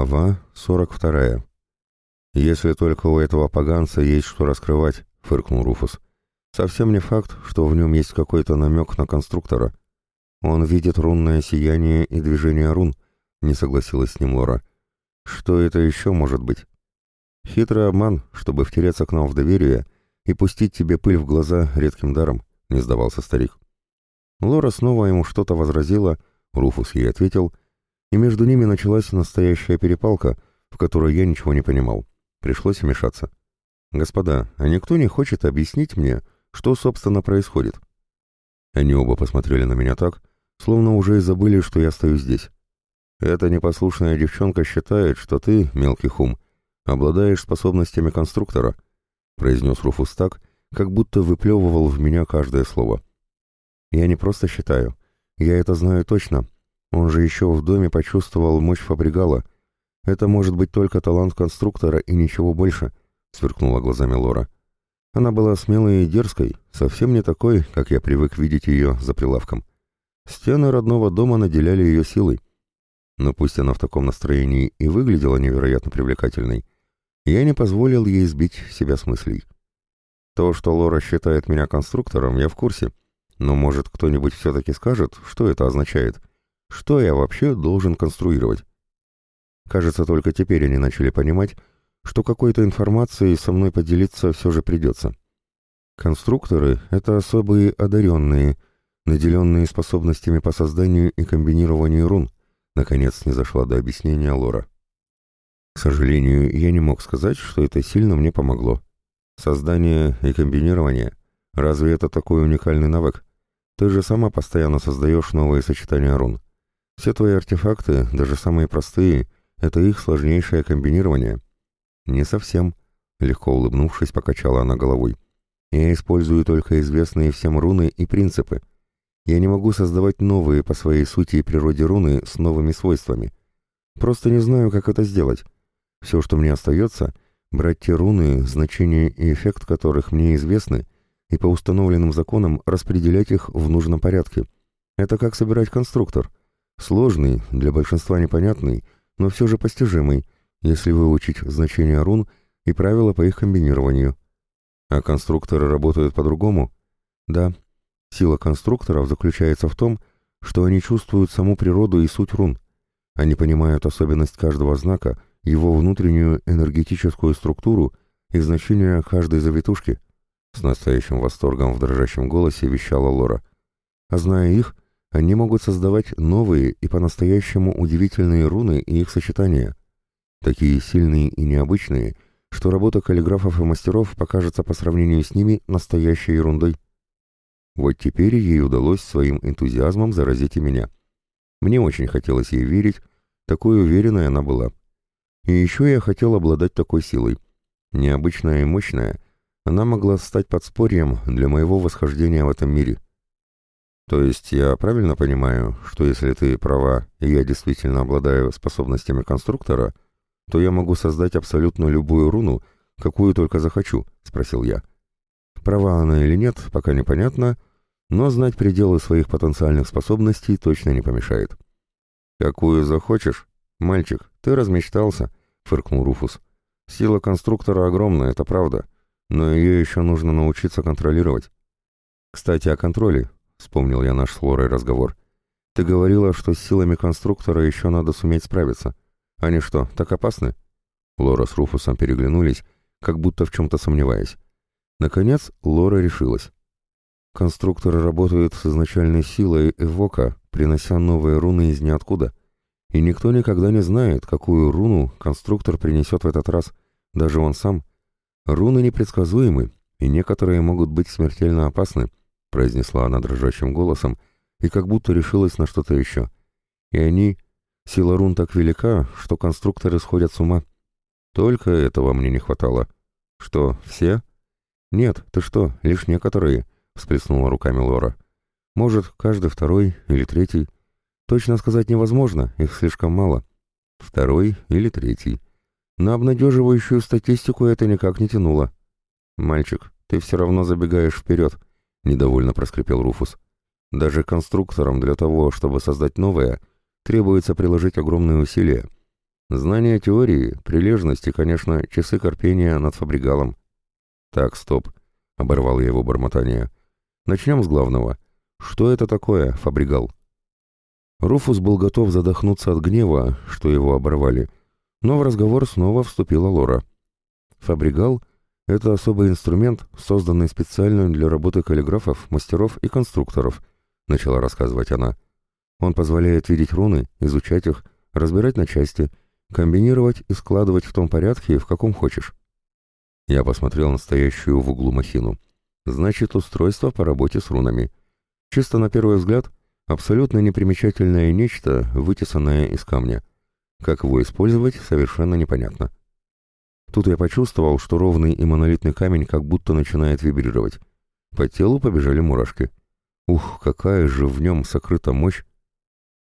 Глава 42. «Если только у этого поганца есть что раскрывать», — фыркнул Руфус. «Совсем не факт, что в нем есть какой-то намек на конструктора. Он видит рунное сияние и движение рун», — не согласилась с ним Лора. «Что это еще может быть?» «Хитрый обман, чтобы втереться к нам в доверие и пустить тебе пыль в глаза редким даром», — не сдавался старик. Лора снова ему что-то возразила, Руфус ей ответил — и между ними началась настоящая перепалка, в которой я ничего не понимал. Пришлось вмешаться. «Господа, а никто не хочет объяснить мне, что, собственно, происходит?» Они оба посмотрели на меня так, словно уже и забыли, что я стою здесь. «Эта непослушная девчонка считает, что ты, мелкий хум, обладаешь способностями конструктора», произнес Руфус так, как будто выплевывал в меня каждое слово. «Я не просто считаю. Я это знаю точно, он же еще в доме почувствовал мощь фабригала. Это может быть только талант конструктора и ничего больше, сверкнула глазами Лора. Она была смелой и дерзкой, совсем не такой, как я привык видеть ее за прилавком. Стены родного дома наделяли ее силой. Но пусть она в таком настроении и выглядела невероятно привлекательной, я не позволил ей сбить себя с мыслей. То, что Лора считает меня конструктором, я в курсе, но, может, кто-нибудь все-таки скажет, что это означает — что я вообще должен конструировать? Кажется, только теперь они начали понимать, что какой-то информацией со мной поделиться все же придется. Конструкторы — это особые одаренные, наделенные способностями по созданию и комбинированию рун, наконец не зашла до объяснения Лора. К сожалению, я не мог сказать, что это сильно мне помогло. Создание и комбинирование — разве это такой уникальный навык? Ты же сама постоянно создаешь новые сочетания рун. Все твои артефакты, даже самые простые, это их сложнейшее комбинирование. Не совсем, легко улыбнувшись, покачала она головой. Я использую только известные всем руны и принципы. Я не могу создавать новые по своей сути и природе руны с новыми свойствами. Просто не знаю, как это сделать. Все, что мне остается, брать те руны, значения и эффект которых мне известны, и по установленным законам распределять их в нужном порядке. Это как собирать конструктор — Сложный, для большинства непонятный, но все же постижимый, если выучить значения рун и правила по их комбинированию. А конструкторы работают по-другому? Да. Сила конструкторов заключается в том, что они чувствуют саму природу и суть рун. Они понимают особенность каждого знака, его внутреннюю энергетическую структуру и значение каждой завитушки. С настоящим восторгом в дрожащем голосе вещала Лора. А зная их, они могут создавать новые и по-настоящему удивительные руны и их сочетания. Такие сильные и необычные, что работа каллиграфов и мастеров покажется по сравнению с ними настоящей ерундой. Вот теперь ей удалось своим энтузиазмом заразить и меня. Мне очень хотелось ей верить, такой уверенной она была. И еще я хотел обладать такой силой. Необычная и мощная, она могла стать подспорьем для моего восхождения в этом мире — то есть я правильно понимаю, что если ты права, и я действительно обладаю способностями конструктора, то я могу создать абсолютно любую руну, какую только захочу, спросил я. Права она или нет, пока непонятно, но знать пределы своих потенциальных способностей точно не помешает. «Какую захочешь? Мальчик, ты размечтался», — фыркнул Руфус. «Сила конструктора огромная, это правда, но ее еще нужно научиться контролировать. Кстати, о контроле. Вспомнил я наш с Лорой разговор. Ты говорила, что с силами конструктора еще надо суметь справиться. Они что, так опасны? Лора с Руфусом переглянулись, как будто в чем-то сомневаясь. Наконец, Лора решилась. Конструкторы работают с изначальной силой эвока, принося новые руны из ниоткуда. И никто никогда не знает, какую руну конструктор принесет в этот раз, даже он сам. Руны непредсказуемы, и некоторые могут быть смертельно опасны, — произнесла она дрожащим голосом и как будто решилась на что-то еще. «И они... Сила рун так велика, что конструкторы сходят с ума. Только этого мне не хватало. Что, все?» «Нет, ты что, лишь некоторые», — всплеснула руками Лора. «Может, каждый второй или третий. Точно сказать невозможно, их слишком мало. Второй или третий. На обнадеживающую статистику это никак не тянуло. Мальчик, ты все равно забегаешь вперед», —— недовольно проскрипел Руфус. «Даже конструкторам для того, чтобы создать новое, требуется приложить огромные усилия. Знание теории, прилежность и, конечно, часы корпения над фабригалом. Так, стоп, оборвал я его бормотание. Начнем с главного. Что это такое, фабригал? Руфус был готов задохнуться от гнева, что его оборвали, но в разговор снова вступила Лора. Фабригал — это особый инструмент, созданный специально для работы каллиграфов, мастеров и конструкторов, начала рассказывать она. Он позволяет видеть руны, изучать их, разбирать на части, комбинировать и складывать в том порядке, в каком хочешь. Я посмотрел на стоящую в углу махину. Значит, устройство по работе с рунами. Чисто на первый взгляд, абсолютно непримечательное нечто, вытесанное из камня. Как его использовать, совершенно непонятно. Тут я почувствовал, что ровный и монолитный камень как будто начинает вибрировать. По телу побежали мурашки. Ух, какая же в нем сокрыта мощь!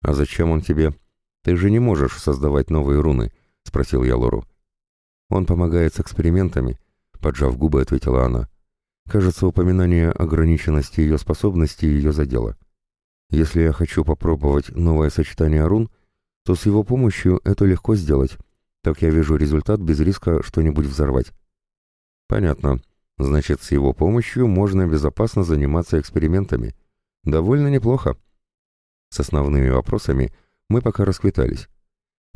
А зачем он тебе? Ты же не можешь создавать новые руны, спросил я Лору. Он помогает с экспериментами, поджав губы, ответила она. Кажется, упоминание ограниченности ее способностей ее задело. Если я хочу попробовать новое сочетание рун, то с его помощью это легко сделать. Так я вижу результат без риска что-нибудь взорвать. Понятно. Значит, с его помощью можно безопасно заниматься экспериментами. Довольно неплохо. С основными вопросами мы пока расквитались.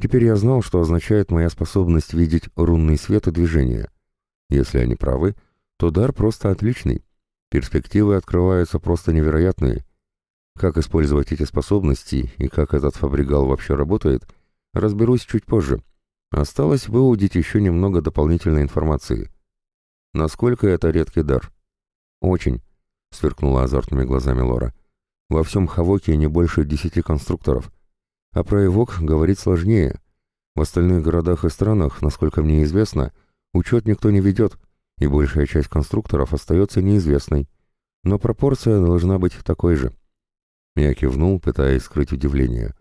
Теперь я знал, что означает моя способность видеть рунный свет и движение. Если они правы, то дар просто отличный. Перспективы открываются просто невероятные. Как использовать эти способности и как этот фабригал вообще работает, разберусь чуть позже. Осталось выудить еще немного дополнительной информации. Насколько это редкий дар? Очень, сверкнула азартными глазами Лора. Во всем Хавоке не больше десяти конструкторов. А про Эвок говорить сложнее. В остальных городах и странах, насколько мне известно, учет никто не ведет, и большая часть конструкторов остается неизвестной. Но пропорция должна быть такой же. Я кивнул, пытаясь скрыть удивление.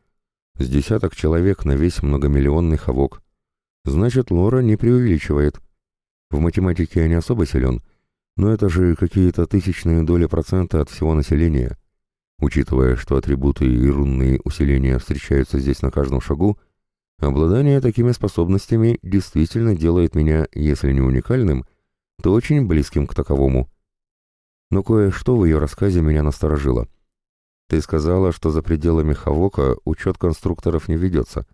С десяток человек на весь многомиллионный хавок. Значит, Лора не преувеличивает. В математике я не особо силен, но это же какие-то тысячные доли процента от всего населения. Учитывая, что атрибуты и рунные усиления встречаются здесь на каждом шагу, обладание такими способностями действительно делает меня, если не уникальным, то очень близким к таковому. Но кое-что в ее рассказе меня насторожило — ты сказала, что за пределами Хавока учет конструкторов не ведется.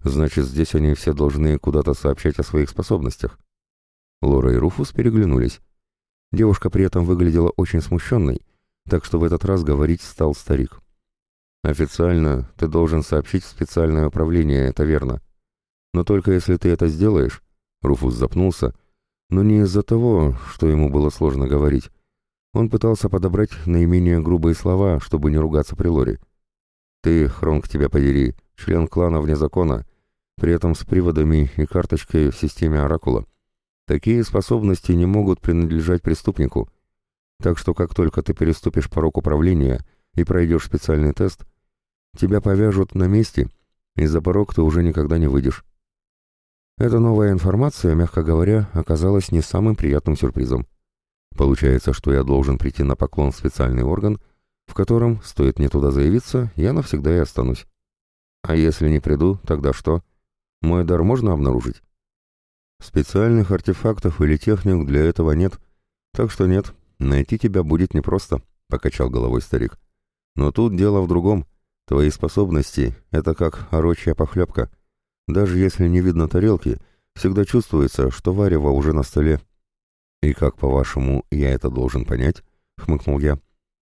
Значит, здесь они все должны куда-то сообщать о своих способностях. Лора и Руфус переглянулись. Девушка при этом выглядела очень смущенной, так что в этот раз говорить стал старик. «Официально ты должен сообщить в специальное управление, это верно. Но только если ты это сделаешь...» Руфус запнулся, но не из-за того, что ему было сложно говорить, он пытался подобрать наименее грубые слова, чтобы не ругаться при Лоре. «Ты, Хронг, тебя подери, член клана вне закона, при этом с приводами и карточкой в системе Оракула. Такие способности не могут принадлежать преступнику. Так что как только ты переступишь порог управления и пройдешь специальный тест, тебя повяжут на месте, и за порог ты уже никогда не выйдешь». Эта новая информация, мягко говоря, оказалась не самым приятным сюрпризом. Получается, что я должен прийти на поклон в специальный орган, в котором, стоит мне туда заявиться, я навсегда и останусь. А если не приду, тогда что? Мой дар можно обнаружить? Специальных артефактов или техник для этого нет, так что нет, найти тебя будет непросто, — покачал головой старик. Но тут дело в другом. Твои способности — это как орочья похлебка. Даже если не видно тарелки, всегда чувствуется, что варево уже на столе, «И как, по-вашему, я это должен понять?» — хмыкнул я.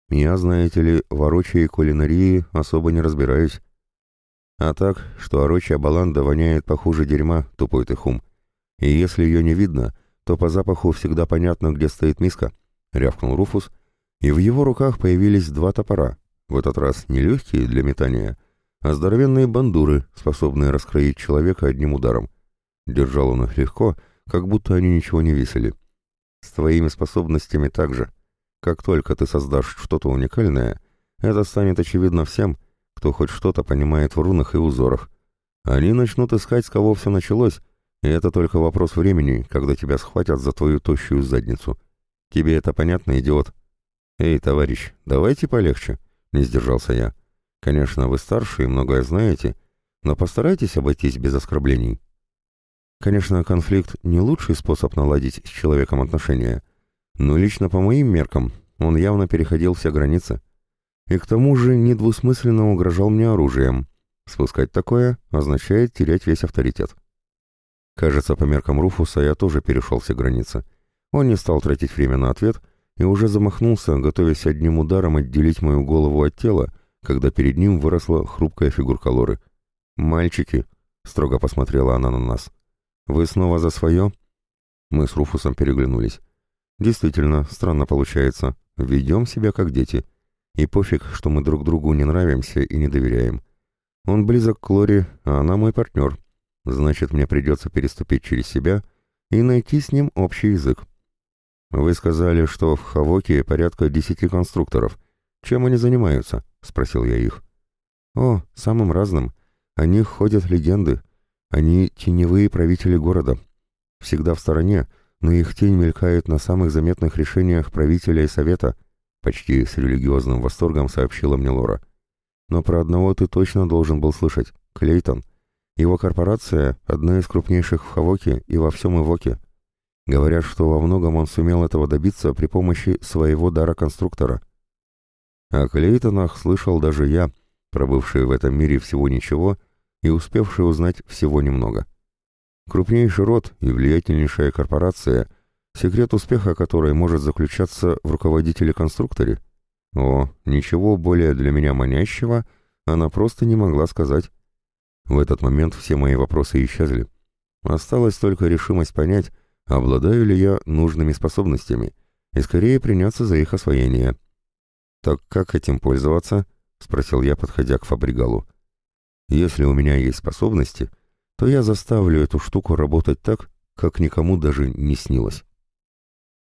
«Я, знаете ли, в орочьей кулинарии особо не разбираюсь». «А так, что орочья баланда воняет похуже дерьма, тупой ты хум. И если ее не видно, то по запаху всегда понятно, где стоит миска», — рявкнул Руфус, и в его руках появились два топора, в этот раз не легкие для метания, а здоровенные бандуры, способные раскроить человека одним ударом. Держал он их легко, как будто они ничего не весили. С твоими способностями также. Как только ты создашь что-то уникальное, это станет очевидно всем, кто хоть что-то понимает в рунах и узорах. Они начнут искать, с кого все началось, и это только вопрос времени, когда тебя схватят за твою тощую задницу. Тебе это понятно, идиот? Эй, товарищ, давайте полегче, не сдержался я. Конечно, вы старше и многое знаете, но постарайтесь обойтись без оскорблений. Конечно, конфликт не лучший способ наладить с человеком отношения, но лично по моим меркам он явно переходил все границы. И к тому же недвусмысленно угрожал мне оружием. Спускать такое означает терять весь авторитет. Кажется, по меркам Руфуса я тоже перешел все границы. Он не стал тратить время на ответ и уже замахнулся, готовясь одним ударом отделить мою голову от тела, когда перед ним выросла хрупкая фигурка Лоры. «Мальчики», — строго посмотрела она на нас, — «вы снова за свое?» Мы с Руфусом переглянулись. «Действительно, странно получается. Ведем себя как дети. И пофиг, что мы друг другу не нравимся и не доверяем. Он близок к Лоре, а она мой партнер. Значит, мне придется переступить через себя и найти с ним общий язык. Вы сказали, что в Хавоке порядка десяти конструкторов. Чем они занимаются? Спросил я их. О, самым разным. О них ходят легенды. Они теневые правители города. Всегда в стороне, но их тень мелькает на самых заметных решениях правителя и совета, почти с религиозным восторгом сообщила мне Лора. Но про одного ты точно должен был слышать. Клейтон — его корпорация – одна из крупнейших в Хавоке и во всем Ивоке. Говорят, что во многом он сумел этого добиться при помощи своего дара конструктора. О Клейтонах слышал даже я, пробывший в этом мире всего ничего и успевший узнать всего немного. Крупнейший род и влиятельнейшая корпорация, секрет успеха которой может заключаться в руководителе-конструкторе. О, ничего более для меня манящего она просто не могла сказать. В этот момент все мои вопросы исчезли. Осталась только решимость понять, обладаю ли я нужными способностями, и скорее приняться за их освоение. «Так как этим пользоваться?» — спросил я, подходя к фабригалу. «Если у меня есть способности, то я заставлю эту штуку работать так, как никому даже не снилось».